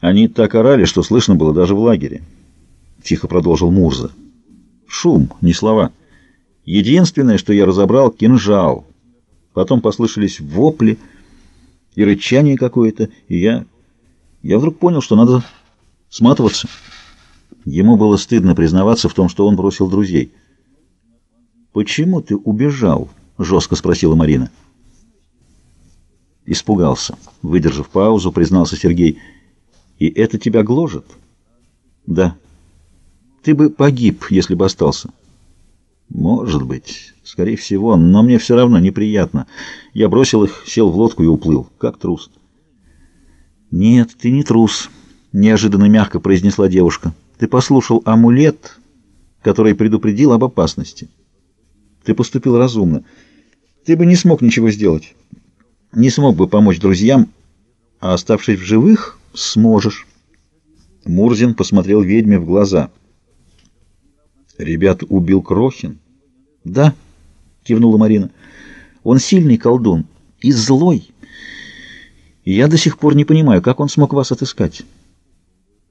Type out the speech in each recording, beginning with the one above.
Они так орали, что слышно было даже в лагере. Тихо продолжил Мурза. Шум, не слова. Единственное, что я разобрал, кинжал. Потом послышались вопли и рычание какое-то, и я... Я вдруг понял, что надо сматываться. Ему было стыдно признаваться в том, что он бросил друзей. «Почему ты убежал?» — жестко спросила Марина. Испугался. Выдержав паузу, признался Сергей. «И это тебя гложет?» «Да». «Ты бы погиб, если бы остался». «Может быть. Скорее всего. Но мне все равно неприятно. Я бросил их, сел в лодку и уплыл. Как трус». «Нет, ты не трус», — неожиданно мягко произнесла девушка. «Ты послушал амулет, который предупредил об опасности. Ты поступил разумно. Ты бы не смог ничего сделать. Не смог бы помочь друзьям, а оставшись в живых, сможешь». Мурзин посмотрел ведьме в глаза. «Ребят убил Крохин?» «Да», — кивнула Марина. «Он сильный колдун и злой». Я до сих пор не понимаю, как он смог вас отыскать.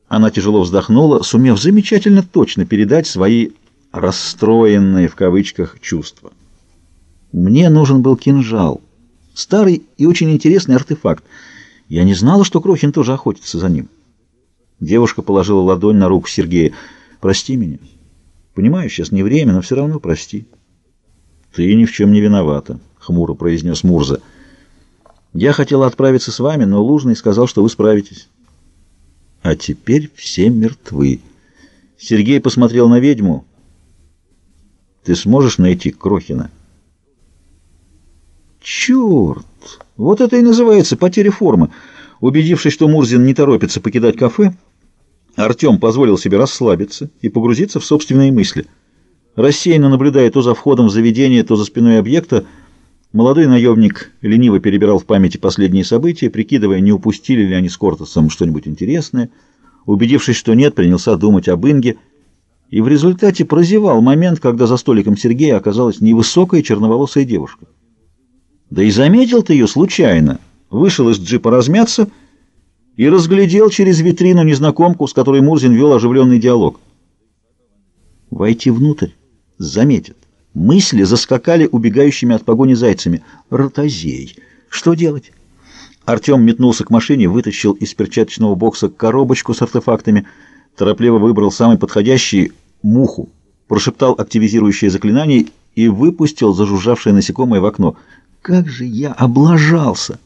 Она тяжело вздохнула, сумев замечательно точно передать свои «расстроенные» в кавычках чувства. Мне нужен был кинжал. Старый и очень интересный артефакт. Я не знала, что Крохин тоже охотится за ним. Девушка положила ладонь на руку Сергея. «Прости меня. Понимаю, сейчас не время, но все равно прости». «Ты ни в чем не виновата», — хмуро произнес Мурза. Я хотела отправиться с вами, но Лужный сказал, что вы справитесь. А теперь все мертвы. Сергей посмотрел на ведьму. Ты сможешь найти Крохина? Черт! Вот это и называется потеря формы. Убедившись, что Мурзин не торопится покидать кафе, Артем позволил себе расслабиться и погрузиться в собственные мысли. Рассеянно наблюдая то за входом в заведение, то за спиной объекта, Молодой наемник лениво перебирал в памяти последние события, прикидывая, не упустили ли они с Кортосом что-нибудь интересное. Убедившись, что нет, принялся думать об Инге, и в результате прозевал момент, когда за столиком Сергея оказалась невысокая черноволосая девушка. Да и заметил ты ее случайно. Вышел из джипа размяться и разглядел через витрину незнакомку, с которой Мурзин вел оживленный диалог. Войти внутрь заметит. Мысли заскакали убегающими от погони зайцами. Ротозей. Что делать? Артем метнулся к машине, вытащил из перчаточного бокса коробочку с артефактами, торопливо выбрал самый подходящий — муху, прошептал активизирующее заклинание и выпустил зажужжавшее насекомое в окно. «Как же я облажался!»